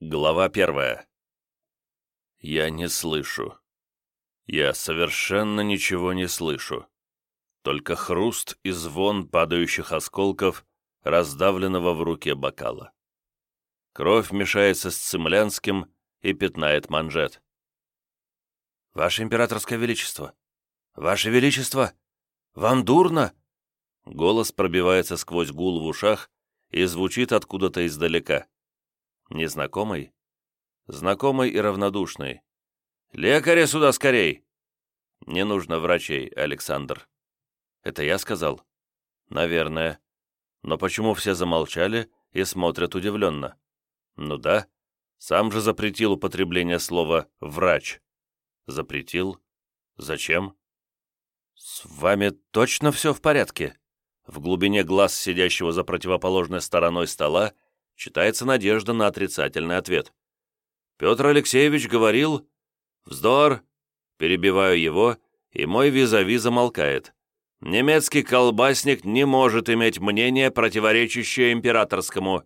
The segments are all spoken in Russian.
Глава первая. Я не слышу. Я совершенно ничего не слышу. Только хруст и звон падающих осколков, раздавленного в руке бокала. Кровь мешается с цемлянским и пятнает манжет. «Ваше императорское величество! Ваше величество! Вам дурно?» Голос пробивается сквозь гул в ушах и звучит откуда-то издалека. Незнакомый? Знакомый и равнодушный. «Лекаря сюда скорей!» «Не нужно врачей, Александр». «Это я сказал?» «Наверное. Но почему все замолчали и смотрят удивленно?» «Ну да, сам же запретил употребление слова «врач». Запретил? Зачем?» «С вами точно все в порядке?» В глубине глаз сидящего за противоположной стороной стола читается надежда на отрицательный ответ. Петр Алексеевич говорил «Вздор!» Перебиваю его, и мой визави замолкает. Немецкий колбасник не может иметь мнение, противоречащее императорскому.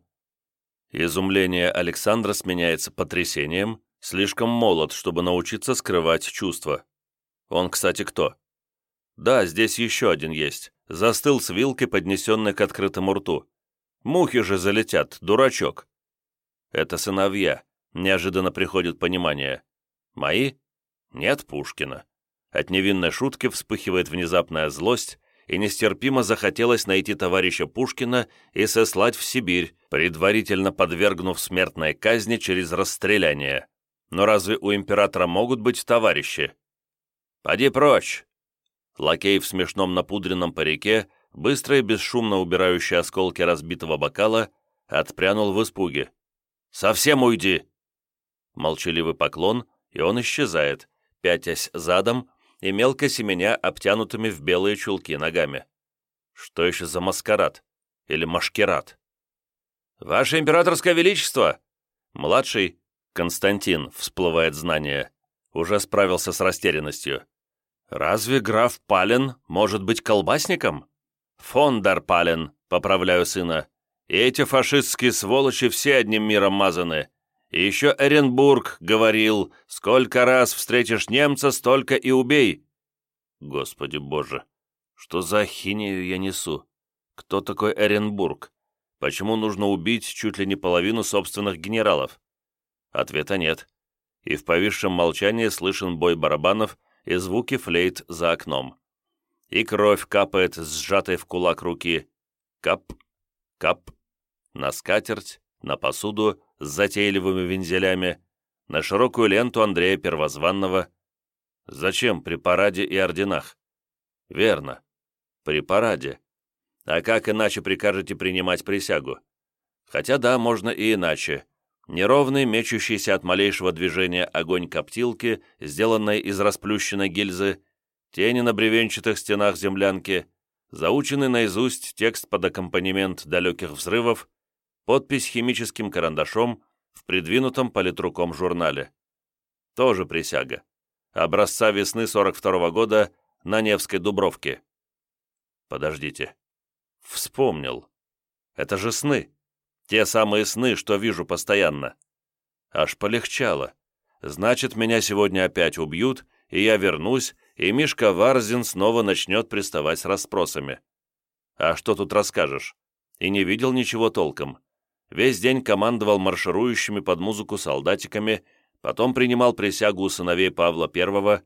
Изумление Александра сменяется потрясением, слишком молод, чтобы научиться скрывать чувства. Он, кстати, кто? Да, здесь еще один есть. Застыл с вилкой, поднесенной к открытому рту. Мухи же залетят, дурачок. Это сыновья. Неожиданно приходит понимание. Мои? Нет Пушкина. От невинной шутки вспыхивает внезапная злость, и нестерпимо захотелось найти товарища Пушкина и сослать в Сибирь, предварительно подвергнув смертной казни через расстреляние. Но разве у императора могут быть товарищи? «Поди прочь!» Лакей в смешном напудренном парике быстро и бесшумно убирающий осколки разбитого бокала, отпрянул в испуге. «Совсем уйди!» Молчаливый поклон, и он исчезает, пятясь задом и мелко семеня обтянутыми в белые чулки ногами. Что еще за маскарад? Или машкерад? «Ваше императорское величество!» Младший, Константин, всплывает знание, уже справился с растерянностью. «Разве граф Пален может быть колбасником?» «Фондар Пален», — поправляю сына. «И эти фашистские сволочи все одним миром мазаны. И еще Эренбург говорил, сколько раз встретишь немца, столько и убей». Господи боже, что за ахинею я несу? Кто такой Эренбург? Почему нужно убить чуть ли не половину собственных генералов? Ответа нет. И в повисшем молчании слышен бой барабанов и звуки флейт за окном и кровь капает с сжатой в кулак руки. Кап, кап, на скатерть, на посуду с затейливыми вензелями, на широкую ленту Андрея Первозванного. Зачем при параде и орденах? Верно, при параде. А как иначе прикажете принимать присягу? Хотя да, можно и иначе. Неровный, мечущийся от малейшего движения огонь коптилки, сделанной из расплющенной гильзы, тени на бревенчатых стенах землянки, заученный наизусть текст под аккомпанемент далеких взрывов, подпись химическим карандашом в придвинутом политруком журнале. Тоже присяга. Образца весны 42 -го года на Невской Дубровке. Подождите. Вспомнил. Это же сны. Те самые сны, что вижу постоянно. Аж полегчало. Значит, меня сегодня опять убьют, и я вернусь, и Мишка Варзин снова начнет приставать с расспросами. А что тут расскажешь? И не видел ничего толком. Весь день командовал марширующими под музыку солдатиками, потом принимал присягу у сыновей Павла Первого.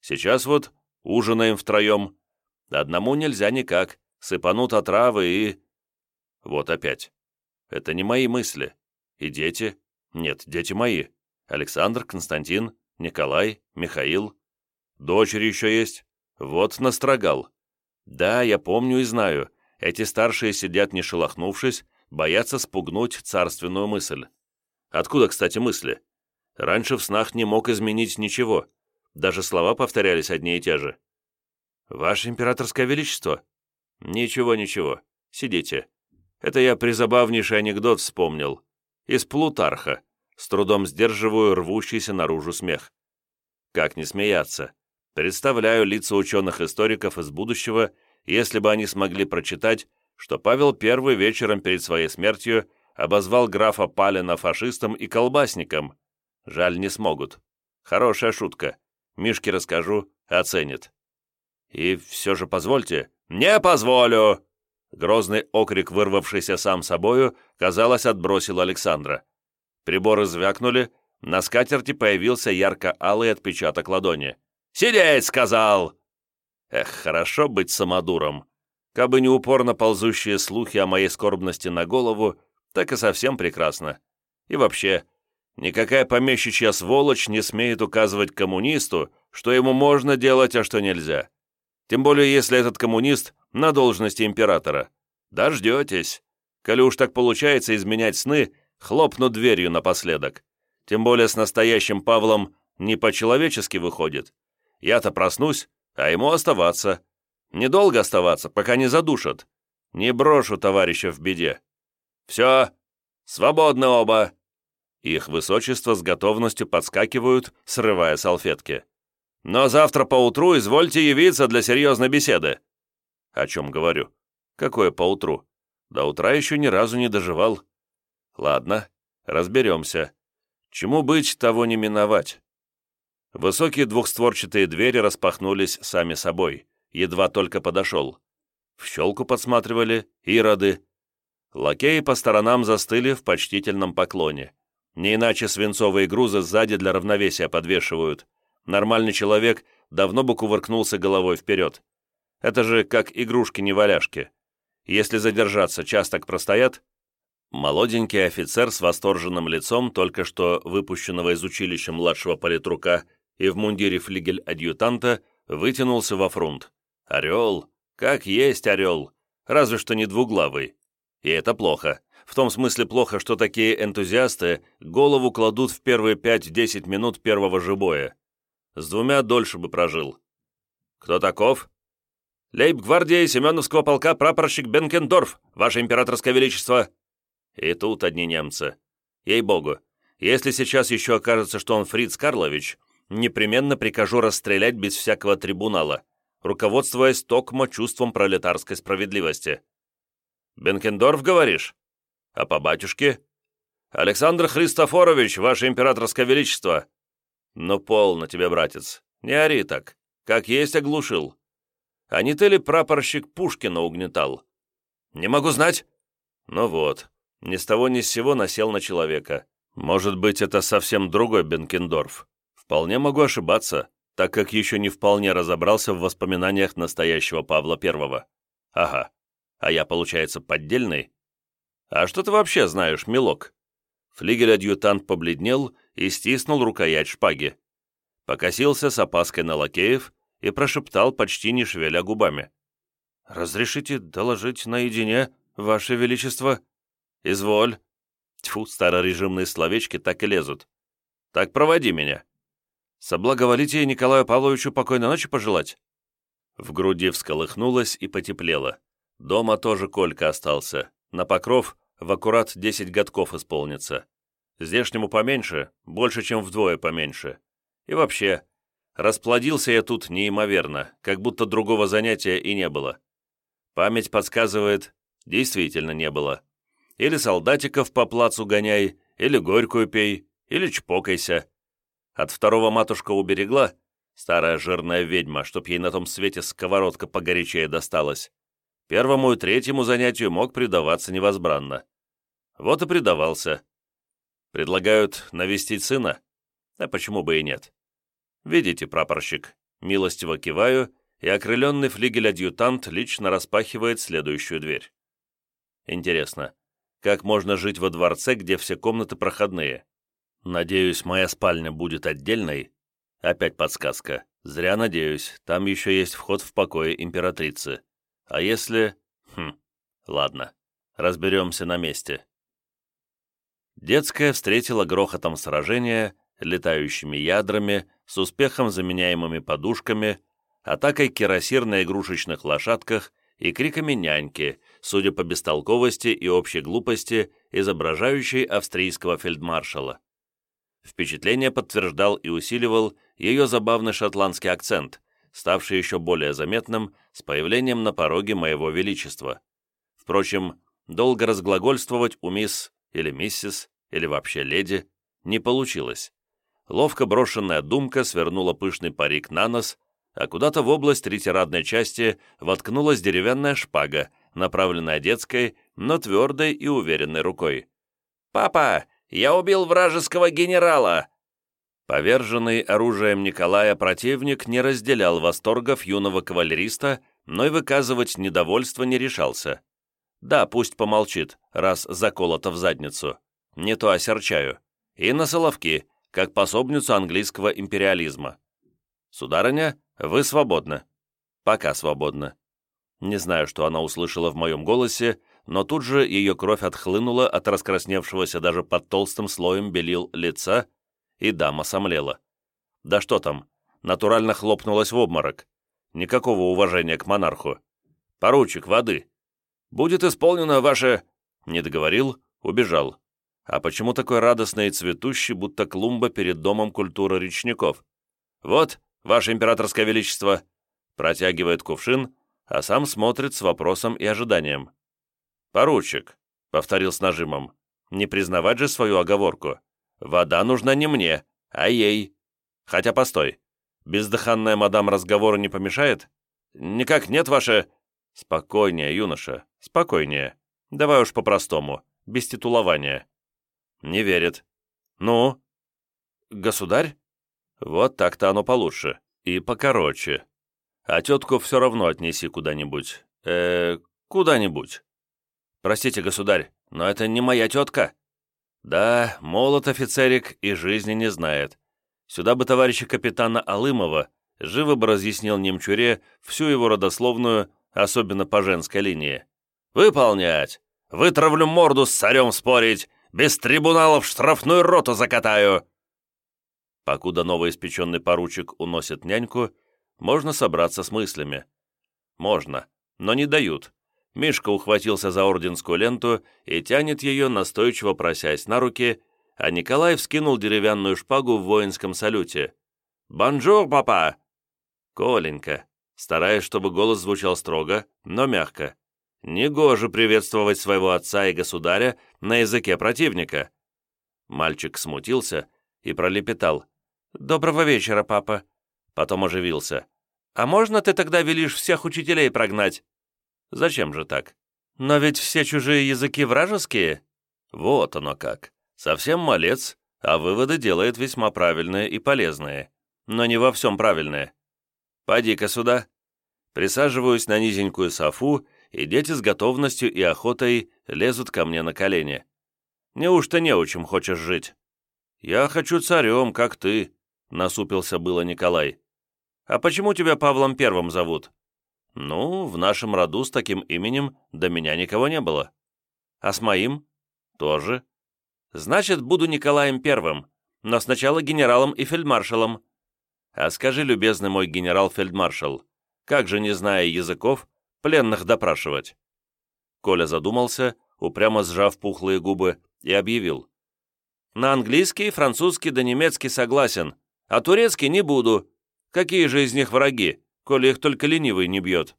Сейчас вот ужинаем втроем. Одному нельзя никак, сыпанут отравы и... Вот опять. Это не мои мысли. И дети? Нет, дети мои. Александр, Константин, Николай, Михаил. Дочери еще есть. Вот настрогал. Да, я помню и знаю. Эти старшие сидят не шелохнувшись, боятся спугнуть царственную мысль. Откуда, кстати, мысли? Раньше в снах не мог изменить ничего. Даже слова повторялись одни и те же. «Ваше императорское величество?» «Ничего, ничего. Сидите. Это я призабавнейший анекдот вспомнил. Из Плутарха. С трудом сдерживаю рвущийся наружу смех. Как не смеяться? Представляю лица ученых-историков из будущего, если бы они смогли прочитать, что Павел I вечером перед своей смертью обозвал графа Палина фашистом и колбасником. Жаль, не смогут. Хорошая шутка. Мишке расскажу, оценит. И все же позвольте. «Не позволю!» Грозный окрик, вырвавшийся сам собою, казалось, отбросил Александра. Приборы звякнули, на скатерти появился ярко-алый отпечаток ладони. «Сидеть!» — сказал! Эх, хорошо быть самодуром. Кабы не упорно ползущие слухи о моей скорбности на голову, так и совсем прекрасно. И вообще, никакая помещичья сволочь не смеет указывать коммунисту, что ему можно делать, а что нельзя. Тем более, если этот коммунист на должности императора. Дождетесь. Коли уж так получается изменять сны, хлопну дверью напоследок. Тем более с настоящим Павлом не по-человечески выходит. Я-то проснусь, а ему оставаться. Недолго оставаться, пока не задушат. Не брошу товарища в беде. Все, свободны оба. Их высочество с готовностью подскакивают, срывая салфетки. Но завтра поутру извольте явиться для серьезной беседы». «О чем говорю? Какое поутру? До утра еще ни разу не доживал». «Ладно, разберемся. Чему быть, того не миновать». Высокие двухстворчатые двери распахнулись сами собой, едва только подошел. В щелку подсматривали ироды. Лакеи по сторонам застыли в почтительном поклоне. Не иначе свинцовые грузы сзади для равновесия подвешивают, Нормальный человек давно бы кувыркнулся головой вперед. Это же как игрушки-неваляшки. Если задержаться, час так простоят. Молоденький офицер с восторженным лицом, только что выпущенного из училища младшего политрука и в мундире флигель-адъютанта, вытянулся во фрунт. Орел, как есть орел, разве что не двуглавый. И это плохо. В том смысле плохо, что такие энтузиасты голову кладут в первые 5-10 минут первого же боя. С двумя дольше бы прожил. Кто таков? Лейб-гвардии Семеновского полка прапорщик Бенкендорф, ваше императорское величество. И тут одни немцы. Ей-богу, если сейчас еще окажется, что он Фриц Карлович, непременно прикажу расстрелять без всякого трибунала, руководствуясь токмо чувством пролетарской справедливости. Бенкендорф, говоришь? А по батюшке? Александр Христофорович, ваше императорское величество, «Ну, полно тебе, братец, не ори так, как есть оглушил. А не ты ли прапорщик Пушкина угнетал?» «Не могу знать». «Ну вот, ни с того ни с сего насел на человека. Может быть, это совсем другой Бенкендорф. Вполне могу ошибаться, так как еще не вполне разобрался в воспоминаниях настоящего Павла Первого. Ага, а я, получается, поддельный? А что ты вообще знаешь, милок?» Флигель-адъютант побледнел и стиснул рукоять шпаги. Покосился с опаской на лакеев и прошептал, почти не шевеля губами. «Разрешите доложить наедине, Ваше Величество?» «Изволь». Тьфу, старорежимные словечки так и лезут. «Так проводи меня». «Соблаговолите Николаю Павловичу покойной ночи пожелать?» В груди всколыхнулось и потеплело. Дома тоже Колька остался. На покров в аккурат 10 годков исполнится. Здешнему поменьше, больше, чем вдвое поменьше. И вообще, расплодился я тут неимоверно, как будто другого занятия и не было. Память подсказывает, действительно не было. Или солдатиков по плацу гоняй, или горькую пей, или чпокайся. От второго матушка уберегла, старая жирная ведьма, чтоб ей на том свете сковородка погорячее досталась. Первому и третьему занятию мог предаваться невозбранно. Вот и предавался. Предлагают навестить сына? А почему бы и нет? Видите, прапорщик, милостиво киваю, и окрыленный флигель-адъютант лично распахивает следующую дверь. Интересно, как можно жить во дворце, где все комнаты проходные? Надеюсь, моя спальня будет отдельной? Опять подсказка. Зря надеюсь, там еще есть вход в покое императрицы. А если... Хм, ладно, разберемся на месте. Детская встретила грохотом сражения, летающими ядрами, с успехом заменяемыми подушками, атакой кирасир на игрушечных лошадках и криками няньки, судя по бестолковости и общей глупости, изображающей австрийского фельдмаршала. Впечатление подтверждал и усиливал ее забавный шотландский акцент, ставший еще более заметным с появлением на пороге моего величества. Впрочем, долго разглагольствовать у мисс или миссис, или вообще леди, не получилось. Ловко брошенная думка свернула пышный парик на нос, а куда-то в область ретирадной части воткнулась деревянная шпага, направленная детской, но твердой и уверенной рукой. «Папа, я убил вражеского генерала!» Поверженный оружием Николая противник не разделял восторгов юного кавалериста, но и выказывать недовольство не решался. Да, пусть помолчит, раз заколото в задницу. Не то осерчаю. И на соловки, как пособницу английского империализма. Сударыня, вы свободны. Пока свободны. Не знаю, что она услышала в моем голосе, но тут же ее кровь отхлынула от раскрасневшегося даже под толстым слоем белил лица, и дама сомлела. Да что там, натурально хлопнулась в обморок. Никакого уважения к монарху. «Поручик, воды!» «Будет исполнено ваше...» Не договорил, убежал. А почему такой радостный и цветущий, будто клумба перед домом культуры речников? «Вот, ваше императорское величество!» Протягивает кувшин, а сам смотрит с вопросом и ожиданием. «Поручик», — повторил с нажимом, — «не признавать же свою оговорку. Вода нужна не мне, а ей. Хотя, постой, бездыханная мадам разговора не помешает? Никак нет, ваше...» «Спокойнее, юноша, спокойнее. Давай уж по-простому, без титулования». «Не верит». «Ну?» «Государь?» «Вот так-то оно получше. И покороче. А тетку все равно отнеси куда-нибудь. э куда-нибудь». «Простите, государь, но это не моя тетка». «Да, молод офицерик и жизни не знает. Сюда бы товарища капитана Алымова живо бы разъяснил немчуре всю его родословную особенно по женской линии. «Выполнять! Вытравлю морду с царем спорить! Без трибуналов штрафную роту закатаю!» Покуда новоиспеченный поручик уносит няньку, можно собраться с мыслями. Можно, но не дают. Мишка ухватился за орденскую ленту и тянет ее, настойчиво просясь на руки, а Николай вскинул деревянную шпагу в воинском салюте. «Bonjour, папа!» «Коленька, стараясь, чтобы голос звучал строго, но мягко. Негоже приветствовать своего отца и государя на языке противника. Мальчик смутился и пролепетал. «Доброго вечера, папа». Потом оживился. «А можно ты тогда велишь всех учителей прогнать?» «Зачем же так? Но ведь все чужие языки вражеские». «Вот оно как. Совсем малец, а выводы делает весьма правильные и полезные. Но не во всем правильные. «Поди-ка сюда». Присаживаюсь на низенькую софу, и дети с готовностью и охотой лезут ко мне на колени. «Неужто неучим хочешь жить?» «Я хочу царем, как ты», — насупился было Николай. «А почему тебя Павлом Первым зовут?» «Ну, в нашем роду с таким именем до меня никого не было». «А с моим?» «Тоже». «Значит, буду Николаем Первым, но сначала генералом и фельдмаршалом. А скажи, любезный мой генерал-фельдмаршал, как же, не зная языков, пленных допрашивать?» Коля задумался, упрямо сжав пухлые губы, и объявил. «На английский, французский да немецкий согласен, а турецкий не буду. Какие же из них враги, коли их только ленивый не бьет?»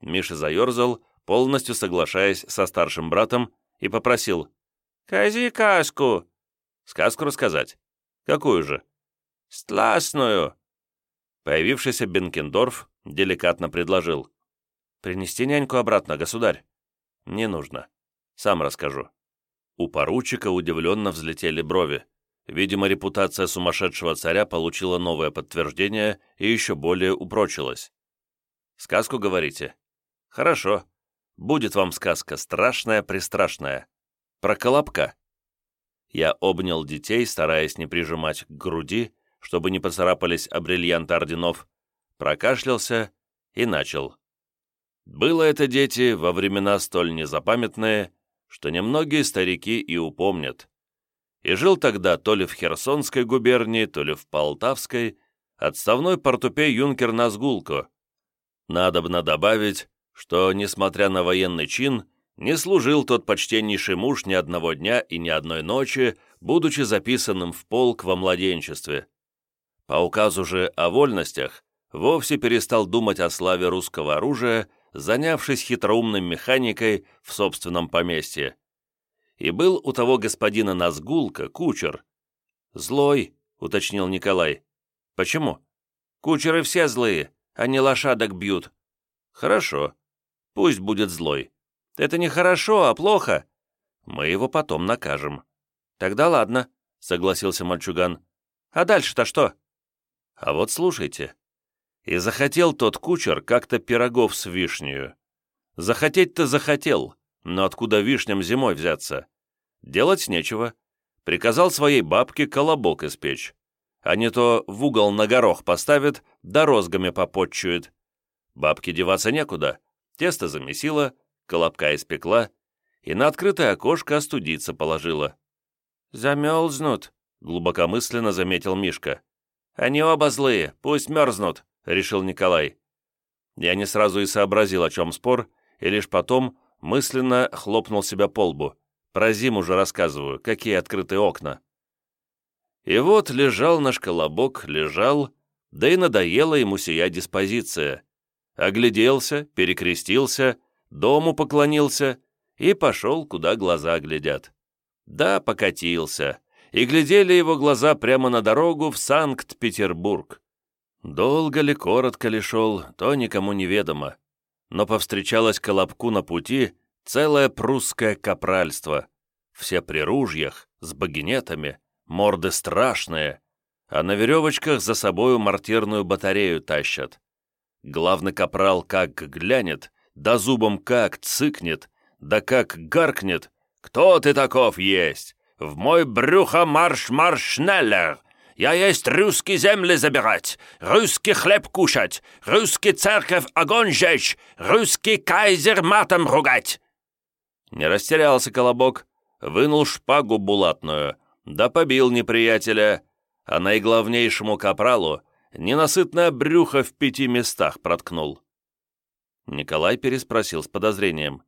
Миша заерзал, полностью соглашаясь со старшим братом, и попросил. «Кази каску!» «Сказку рассказать?» «Какую же?» «Стласную!» Появившийся Бенкендорф деликатно предложил. «Принести няньку обратно, государь?» «Не нужно. Сам расскажу». У поручика удивленно взлетели брови. Видимо, репутация сумасшедшего царя получила новое подтверждение и еще более упрочилась. «Сказку говорите?» «Хорошо. Будет вам сказка страшная-престрашная. Про Колобка». Я обнял детей, стараясь не прижимать к груди, чтобы не поцарапались о бриллианты орденов, прокашлялся и начал. Было это, дети, во времена столь незапамятные, что немногие старики и упомнят. И жил тогда то ли в Херсонской губернии, то ли в Полтавской, отставной портупей юнкер Назгулко. Надобно добавить, что, несмотря на военный чин, не служил тот почтеннейший муж ни одного дня и ни одной ночи, будучи записанным в полк во младенчестве. По указу же о вольностях вовсе перестал думать о славе русского оружия, занявшись хитроумной механикой в собственном поместье. И был у того господина Назгулка, кучер. «Злой», — уточнил Николай. «Почему?» «Кучеры все злые, они лошадок бьют». «Хорошо, пусть будет злой. Это не хорошо, а плохо. Мы его потом накажем». «Тогда ладно», — согласился мальчуган. «А дальше-то что?» «А вот слушайте. И захотел тот кучер как-то пирогов с вишнею. Захотеть-то захотел, но откуда вишням зимой взяться? Делать нечего. Приказал своей бабке колобок испечь. А не то в угол на горох поставит, да розгами попотчует. Бабке деваться некуда. Тесто замесила, колобка испекла и на открытое окошко остудиться положила. «Замерзнут», — глубокомысленно заметил Мишка. «Они оба злые, пусть мерзнут», — решил Николай. Я не сразу и сообразил, о чем спор, и лишь потом мысленно хлопнул себя по лбу. Про зиму же рассказываю, какие открытые окна. И вот лежал наш колобок, лежал, да и надоела ему сия диспозиция. Огляделся, перекрестился, дому поклонился и пошел, куда глаза глядят. Да, покатился, и глядели его глаза прямо на дорогу в Санкт-Петербург. Долго ли, коротко ли шел, то никому неведомо но повстречалось Колобку на пути целое прусское капральство. Все при ружьях, с багинетами, морды страшные, а на веревочках за собою мортирную батарею тащат. Главный капрал как глянет, да зубом как цыкнет, да как гаркнет. «Кто ты таков есть? В мой брюхо марш-марш шнеллер! Я есть русские земли забирать, русский хлеб кушать, русский церковь огонь жечь, русский кайзер матом ругать!» Не растерялся Колобок, вынул шпагу булатную, да побил неприятеля, а наиглавнейшему капралу ненасытное брюхо в пяти местах проткнул. Николай переспросил с подозрением.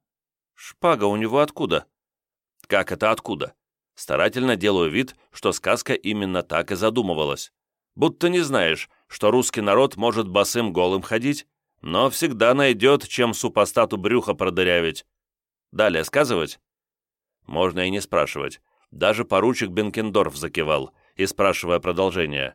«Шпага у него откуда?» «Как это откуда? Старательно делаю вид, что сказка именно так и задумывалась. Будто не знаешь, что русский народ может босым голым ходить, но всегда найдет, чем супостату брюха продырявить. Далее сказывать? Можно и не спрашивать. Даже поручик Бенкендорф закивал, и спрашивая продолжение.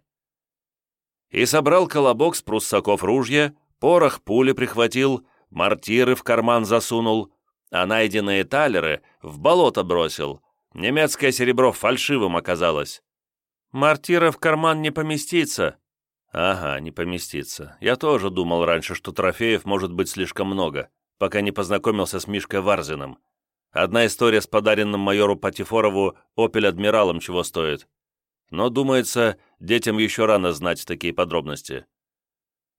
И собрал колобок с пруссаков ружья, порох пули прихватил, мортиры в карман засунул, а найденные талеры в болото бросил, Немецкое серебро фальшивым оказалось. Мартира в карман не поместится. Ага, не поместится. Я тоже думал раньше, что трофеев может быть слишком много, пока не познакомился с Мишкой Варзиным. Одна история с подаренным майору Патифорову «Опель Адмиралом» чего стоит. Но, думается, детям еще рано знать такие подробности.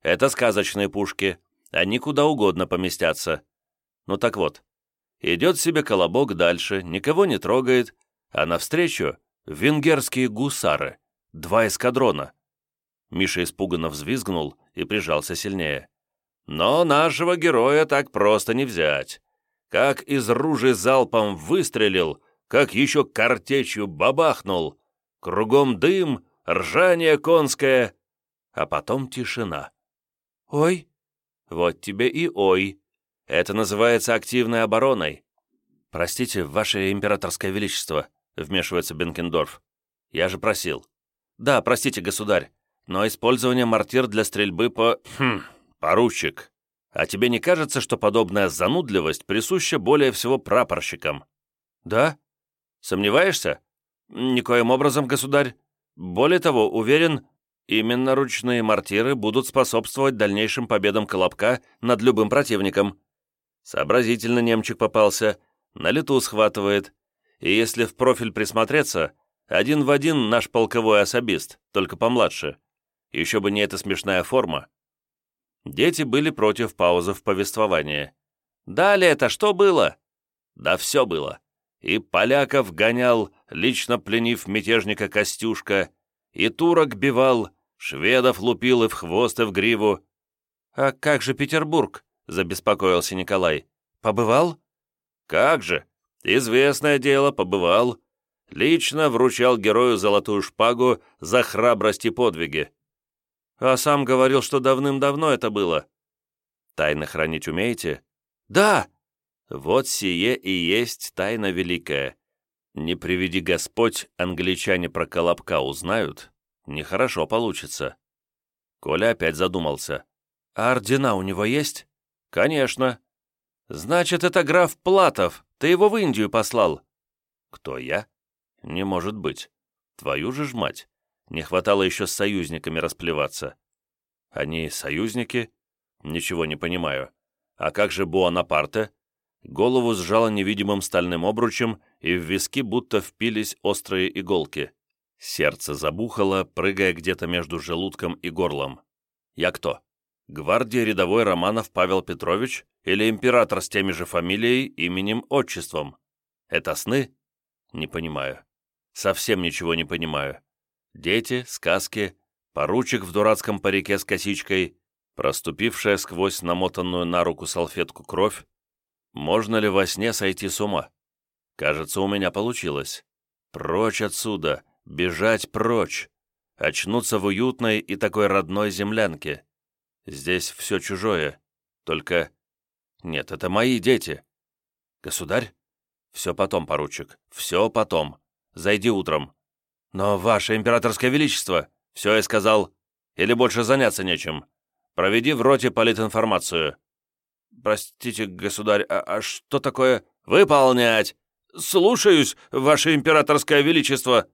Это сказочные пушки, они куда угодно поместятся. Ну так вот, Идет себе колобок дальше, никого не трогает, а навстречу венгерские гусары, два эскадрона. Миша испуганно взвизгнул и прижался сильнее. Но нашего героя так просто не взять. Как из ружей залпом выстрелил, как еще картечью бабахнул. Кругом дым, ржание конское, а потом тишина. «Ой!» «Вот тебе и ой!» Это называется активной обороной. Простите, ваше императорское величество, вмешивается Бенкендорф. Я же просил. Да, простите, государь, но использование мортир для стрельбы по... Хм, поручик. А тебе не кажется, что подобная занудливость присуща более всего прапорщикам? Да? Сомневаешься? Никоим образом, государь. Более того, уверен, именно ручные мортиры будут способствовать дальнейшим победам Колобка над любым противником. Сообразительно немчик попался, на лету схватывает, и если в профиль присмотреться, один в один наш полковой особист, только помладше. Еще бы не эта смешная форма. Дети были против паузы в повествовании. Далее это что было? Да все было. И поляков гонял, лично пленив мятежника Костюшка, и турок бивал, шведов лупил и в хвост, и в гриву. А как же Петербург? — забеспокоился Николай. «Побывал?» «Как же! Известное дело, побывал. Лично вручал герою золотую шпагу за храбрость и подвиги. А сам говорил, что давным-давно это было. Тайны хранить умеете? Да! Вот сие и есть тайна великая. Не приведи Господь, англичане про Колобка узнают, нехорошо получится. Коля опять задумался. «А ордена у него есть?» «Конечно». «Значит, это граф Платов. Ты его в Индию послал». «Кто я?» «Не может быть. Твою же ж мать. Не хватало еще с союзниками расплеваться». «Они союзники?» «Ничего не понимаю. А как же Буанапарте?» Голову сжало невидимым стальным обручем, и в виски будто впились острые иголки. Сердце забухало, прыгая где-то между желудком и горлом. «Я кто? Гвардии рядовой Романов Павел Петрович или император с теми же фамилией, именем, отчеством? Это сны? Не понимаю. Совсем ничего не понимаю. Дети, сказки, поручик в дурацком парике с косичкой, проступившая сквозь намотанную на руку салфетку кровь. Можно ли во сне сойти с ума? Кажется, у меня получилось. Прочь отсюда, бежать прочь. Очнуться в уютной и такой родной землянке. Здесь все чужое. Только... Нет, это мои дети. Государь? Все потом, поручик. Все потом. Зайди утром. Но, ваше императорское величество, все я сказал. Или больше заняться нечем. Проведи в роте политинформацию. Простите, государь, а, а что такое... Выполнять! Слушаюсь, ваше императорское величество!»